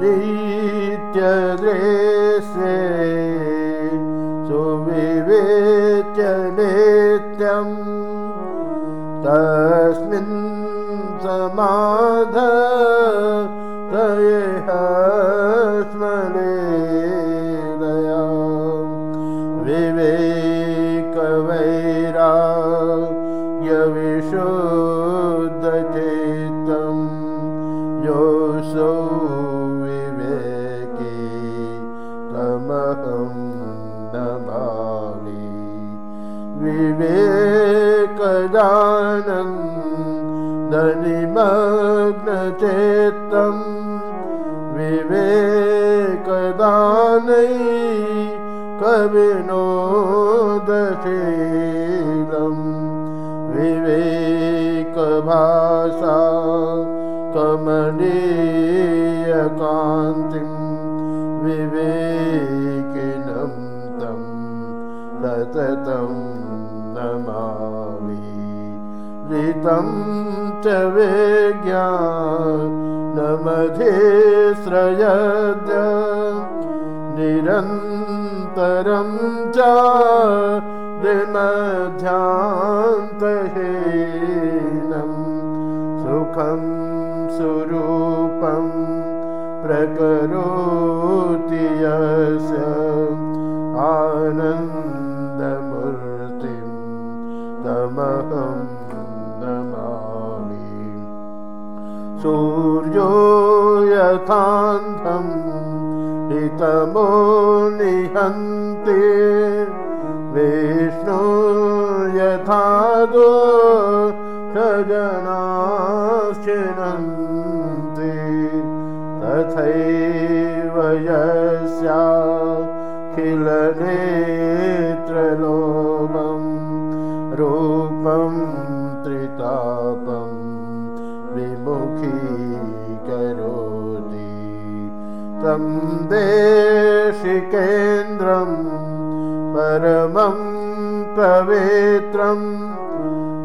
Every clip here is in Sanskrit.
नित्यदृश्ये सुविवेच्य नित्यम् तस्मिन् समाध तमहं नमामि विवेकदानं धनिमग्नचेत्तं विवेकदानै कविनोदशीलम् विवेकभाषा कमनीयकान्तिं विवेकिनं तं सततं नमामि। ऋतं च वेज्ञानमधेश्रयज निरन्तरं च विमध्यान्तहीनं सुखं सुरूपं प्रकरोति यस्य आनन्दमूर्तिं तमहं नमामि। सूर्यो यथान्धं हितमो निहन्ति। विष्णु यथा दो सजनाश्चिनन्ति तथैव यस्याखिलनेत्रलोभं रूपं त्रितापं विमुखीकरोति। तं देशिकेन्द्रं परमं पवित्रं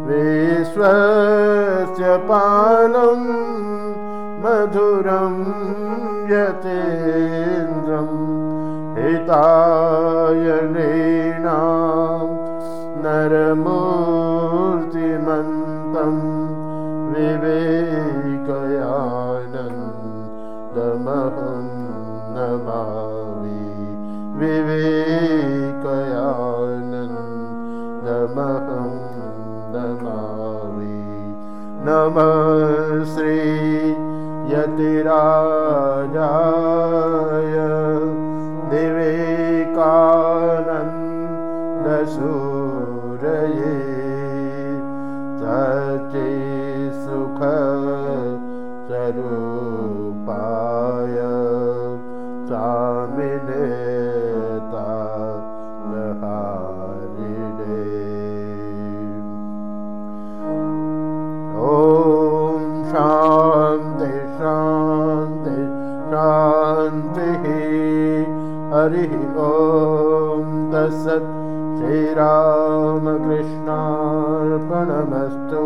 विश्वस्य पालं मधुरं यतेन्द्रं हितायणीणां नरमूर्तिमन्तं विवेकयानन्दमहं नमामि विवेकयानन्दमहं नमामि नमः श्री यतिराजाय विवेकानन्दसूरये सचे सुख स्वरूपाय स्वामिने हरिः ॐ तत्सत्। श्रीरामकृष्णार्पणमस्तु